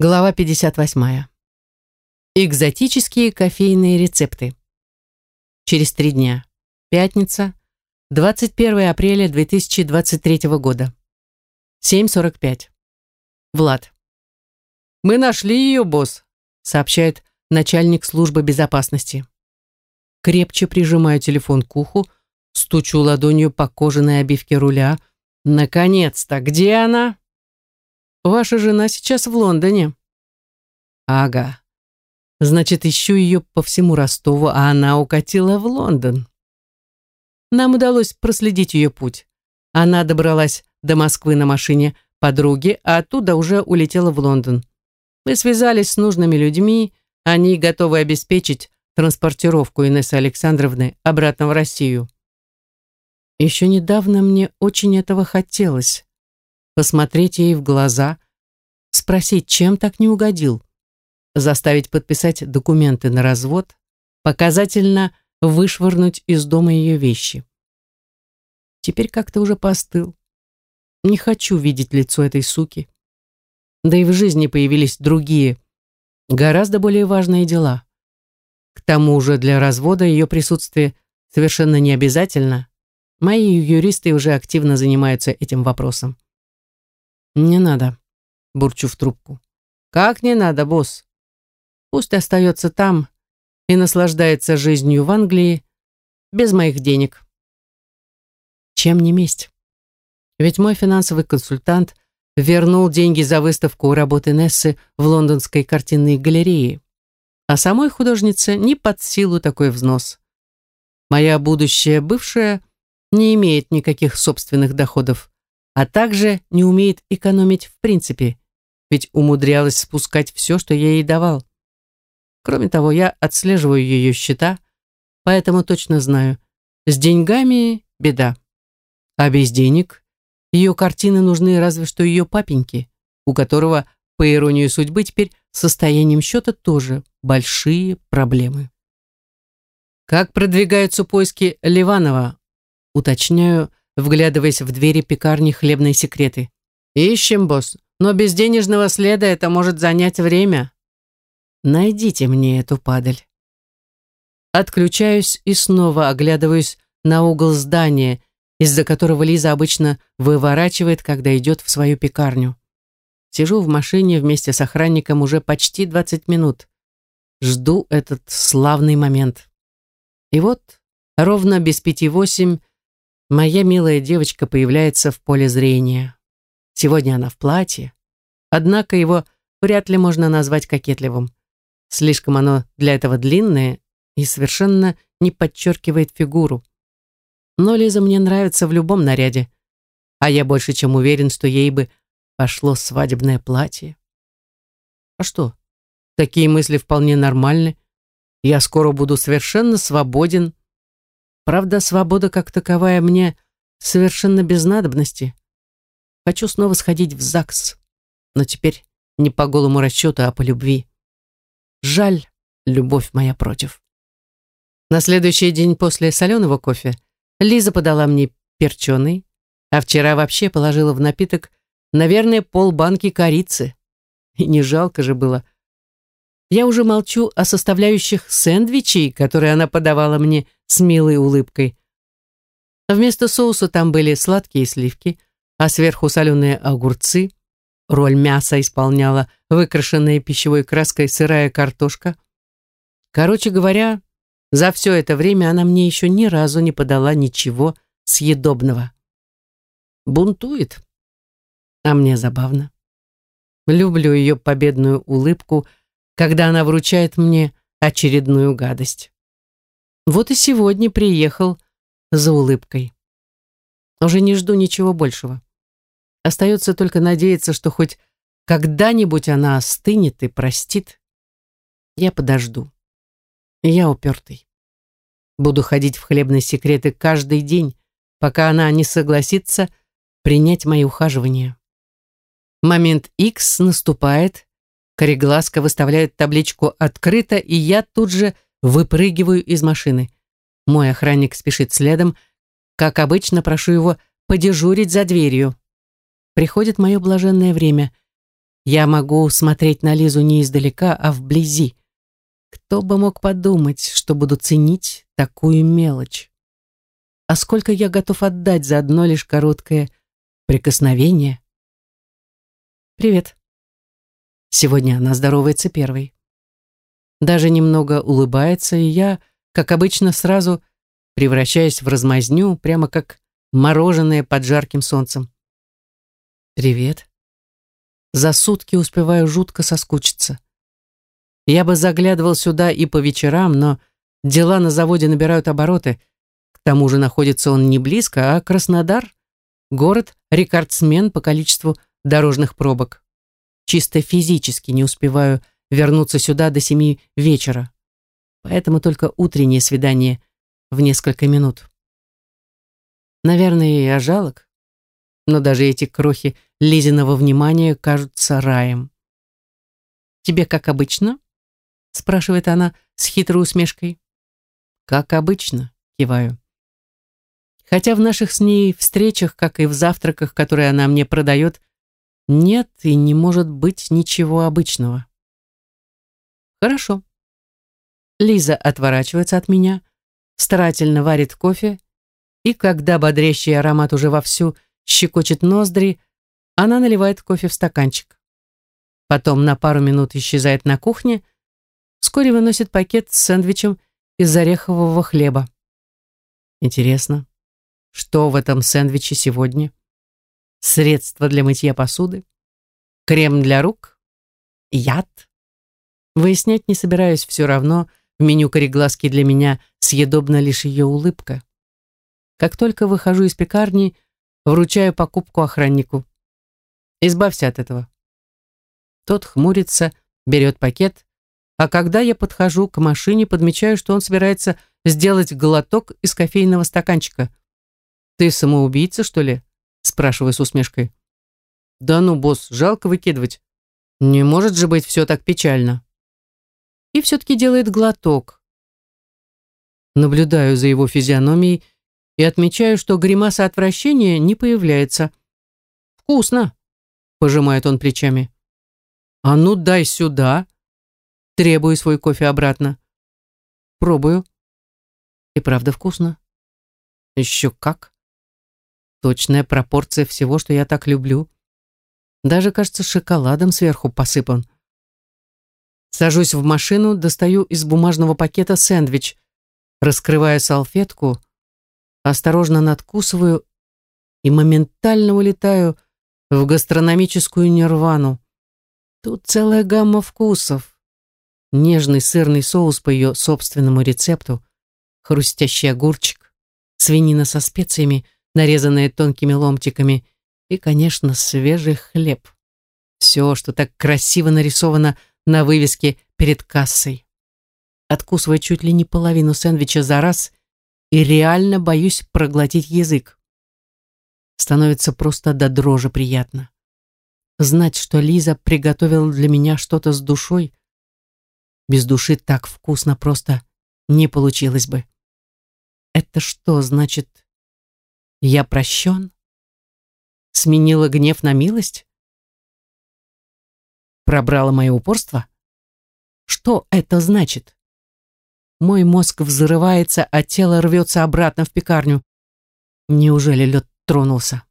Глава 58. Экзотические кофейные рецепты. Через три дня. Пятница, 21 апреля 2023 года. 7.45. Влад. «Мы нашли ее, босс», сообщает начальник службы безопасности. Крепче прижимаю телефон к уху, стучу ладонью по кожаной обивке руля. «Наконец-то! Где она?» Ваша жена сейчас в Лондоне. Ага. Значит, ищу ее по всему Ростову, а она укатила в Лондон. Нам удалось проследить ее путь. Она добралась до Москвы на машине подруги, а оттуда уже улетела в Лондон. Мы связались с нужными людьми, они готовы обеспечить транспортировку Инессы Александровны обратно в Россию. Еще недавно мне очень этого хотелось посмотреть ей в глаза, спросить, чем так не угодил, заставить подписать документы на развод, показательно вышвырнуть из дома ее вещи. Теперь как-то уже постыл. Не хочу видеть лицо этой суки. Да и в жизни появились другие, гораздо более важные дела. К тому же для развода ее присутствие совершенно не обязательно. Мои юристы уже активно занимаются этим вопросом. «Не надо», — бурчу в трубку. «Как не надо, босс? Пусть остается там и наслаждается жизнью в Англии без моих денег». Чем не месть? Ведь мой финансовый консультант вернул деньги за выставку работы Нессы в лондонской картинной галерее, а самой художнице не под силу такой взнос. Моя будущая бывшая не имеет никаких собственных доходов а также не умеет экономить в принципе, ведь умудрялась спускать все, что я ей давал. Кроме того, я отслеживаю ее счета, поэтому точно знаю, с деньгами беда. А без денег ее картины нужны разве что ее папеньке, у которого, по иронии судьбы, теперь состоянием счета тоже большие проблемы. Как продвигаются поиски Ливанова? Уточняю, вглядываясь в двери пекарни хлебные секреты. «Ищем, босс, но без денежного следа это может занять время. Найдите мне эту падаль». Отключаюсь и снова оглядываюсь на угол здания, из-за которого Лиза обычно выворачивает, когда идет в свою пекарню. Сижу в машине вместе с охранником уже почти 20 минут. Жду этот славный момент. И вот, ровно без пяти восемь, Моя милая девочка появляется в поле зрения. Сегодня она в платье. Однако его вряд ли можно назвать кокетливым. Слишком оно для этого длинное и совершенно не подчеркивает фигуру. Но Лиза мне нравится в любом наряде. А я больше чем уверен, что ей бы пошло свадебное платье. А что? Такие мысли вполне нормальны. Я скоро буду совершенно свободен Правда, свобода как таковая мне совершенно без надобности. Хочу снова сходить в ЗАГС, но теперь не по голому расчету, а по любви. Жаль, любовь моя против. На следующий день после соленого кофе Лиза подала мне перченый, а вчера вообще положила в напиток, наверное, полбанки корицы. И не жалко же было. Я уже молчу о составляющих сэндвичей, которые она подавала мне с милой улыбкой. Вместо соуса там были сладкие сливки, а сверху соленые огурцы. Роль мяса исполняла выкрашенная пищевой краской сырая картошка. Короче говоря, за все это время она мне еще ни разу не подала ничего съедобного. Бунтует. А мне забавно. Люблю ее победную улыбку, когда она вручает мне очередную гадость. Вот и сегодня приехал за улыбкой. Уже не жду ничего большего. Остается только надеяться, что хоть когда-нибудь она остынет и простит. Я подожду. Я упертый. Буду ходить в хлебные секреты каждый день, пока она не согласится принять мои ухаживания. Момент X наступает, Корегласка выставляет табличку «Открыто», и я тут же Выпрыгиваю из машины. Мой охранник спешит следом. Как обычно, прошу его подежурить за дверью. Приходит мое блаженное время. Я могу смотреть на Лизу не издалека, а вблизи. Кто бы мог подумать, что буду ценить такую мелочь? А сколько я готов отдать за одно лишь короткое прикосновение? Привет. Сегодня она здоровается первой. Даже немного улыбается, и я, как обычно, сразу превращаюсь в размазню, прямо как мороженое под жарким солнцем. Привет. За сутки успеваю жутко соскучиться. Я бы заглядывал сюда и по вечерам, но дела на заводе набирают обороты. К тому же находится он не близко, а Краснодар — город-рекордсмен по количеству дорожных пробок. Чисто физически не успеваю вернуться сюда до семи вечера. Поэтому только утреннее свидание в несколько минут. Наверное, я жалок, но даже эти крохи Лизиного внимания кажутся раем. «Тебе как обычно?» — спрашивает она с хитрой усмешкой. «Как обычно», — киваю. Хотя в наших с ней встречах, как и в завтраках, которые она мне продает, нет и не может быть ничего обычного. Хорошо. Лиза отворачивается от меня, старательно варит кофе, и когда бодрящий аромат уже вовсю щекочет ноздри, она наливает кофе в стаканчик. Потом на пару минут исчезает на кухне, вскоре выносит пакет с сэндвичем из орехового хлеба. Интересно, что в этом сэндвиче сегодня? Средство для мытья посуды? Крем для рук? Яд? Выяснять не собираюсь все равно, в меню корегласки для меня съедобна лишь ее улыбка. Как только выхожу из пекарни, вручаю покупку охраннику. Избавься от этого. Тот хмурится, берет пакет, а когда я подхожу к машине, подмечаю, что он собирается сделать глоток из кофейного стаканчика. «Ты самоубийца, что ли?» спрашиваю с усмешкой. «Да ну, босс, жалко выкидывать. Не может же быть все так печально». И все-таки делает глоток. Наблюдаю за его физиономией и отмечаю, что гримаса отвращения не появляется. «Вкусно!» — пожимает он плечами. «А ну дай сюда!» Требую свой кофе обратно. Пробую. И правда вкусно. Еще как. Точная пропорция всего, что я так люблю. Даже, кажется, шоколадом сверху посыпан. Сажусь в машину, достаю из бумажного пакета сэндвич, раскрываю салфетку, осторожно надкусываю и моментально улетаю в гастрономическую нирвану. Тут целая гамма вкусов. Нежный сырный соус по ее собственному рецепту, хрустящий огурчик, свинина со специями, нарезанная тонкими ломтиками, и, конечно, свежий хлеб. Все, что так красиво нарисовано на вывеске перед кассой. Откусывая чуть ли не половину сэндвича за раз и реально боюсь проглотить язык. Становится просто до дрожи приятно. Знать, что Лиза приготовила для меня что-то с душой, без души так вкусно просто не получилось бы. Это что значит? Я прощен? Сменила гнев на милость? Пробрала мое упорство? Что это значит? Мой мозг взрывается, а тело рвется обратно в пекарню. Неужели лед тронулся?